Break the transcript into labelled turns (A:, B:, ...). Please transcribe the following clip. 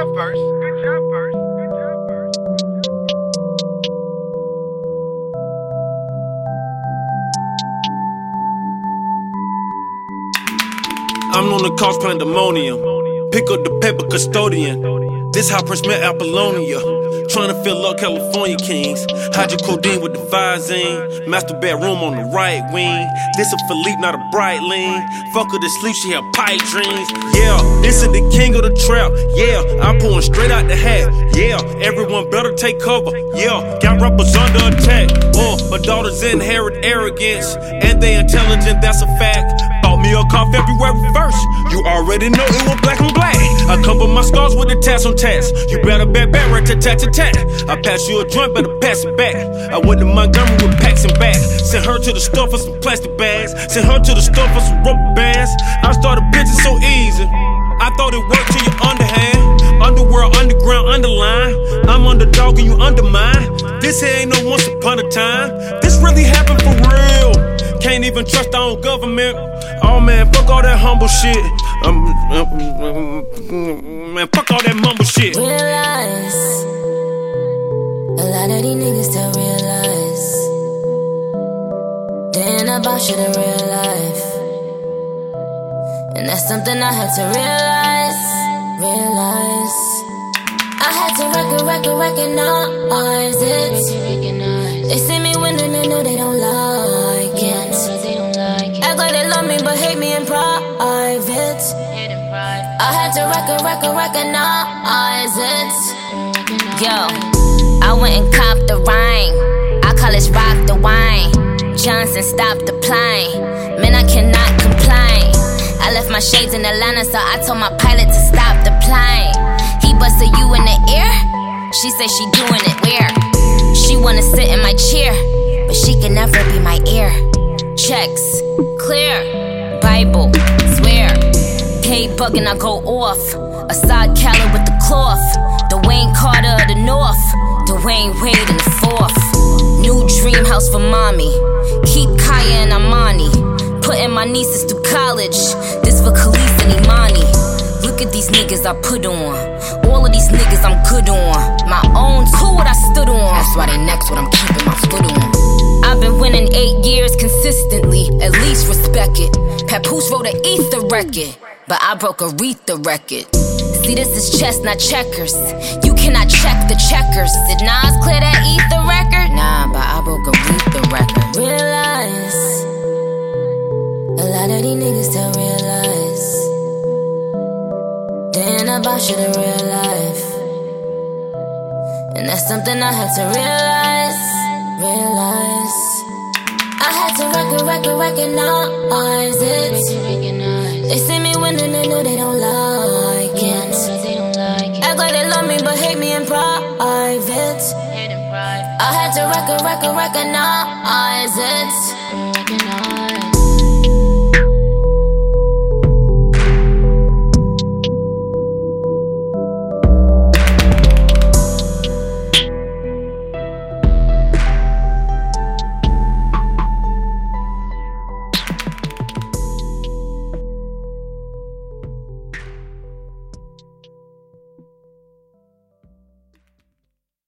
A: job. Good job.
B: I'm on the cause pandemonium. Pick up the paper custodian. This how Prince met Apollonia. Trying to fill up California Kings. Hydrocodone with the Visine. Master bedroom on the right wing. This a Philippe, not a Breitling. Fuck her to sleep, she have pipe dreams. Yeah, this is the king of the trap. Yeah, I'm pulling straight out the hat. Yeah, everyone better take cover. Yeah, got rappers under attack. Oh, my daughters inherit arrogance. And they intelligent, that's a fact. A February 1st. You already know it was black and black. I cover my scars with a tats on tats. You better bet back, right to tat to tat. I pass you a joint, better pass it back. I went to Montgomery with packs and bags. Sent her to the store for some plastic bags. Sent her to the store for some rubber bands. I started bitching so easy. I thought it worked till you underhand. Underworld, underground, underline. I'm underdog and you undermine. This here ain't no once upon a time. This really happened for real. Can't even trust our own government. Oh man, fuck all that humble shit. Um, um, man, fuck all that mumble shit.
C: Realize a lot of these niggas don't realize they ain't about shit in real life, and that's something I had to realize. Realize I had to record, record, recognize it. They see me winning, they know they don't like recognize uh, it. Yo, I went and copped the rain. I call this rock the wine. Johnson stopped the plane. Man, I cannot complain. I left my shades in Atlanta, so I told my pilot to stop the plane. He busted you in the ear. She said she doing it where? She wanna sit in my chair, but she can never be my ear. Checks, clear, Bible, swear. Paid bugging, I go off. A side Cali with the cloth. Dwayne Carter of the North. Dwyane Wade in the fourth. New dream house for mommy. Keep Kaya and Amani. Putting my nieces through college. This for Khalees and Imani. Look at these niggas I put on. All of these niggas I'm good on. My own two what I stood on. That's why they next what I'm keeping my foot on. I've been winning eight years consistently. Least. Papoose wrote an ether record, but I broke a Aretha record. See, this is chess, not checkers. You cannot check the checkers. Did Nas clear that ether record? Nah, but I broke a Aretha record. Realize a lot of these niggas don't realize they ain't about shit in real life. And that's something I had to realize. Recognize it. They see me winning, they know they don't like it. Act like they love me, but hate me in private. I had to record, record, recognize it.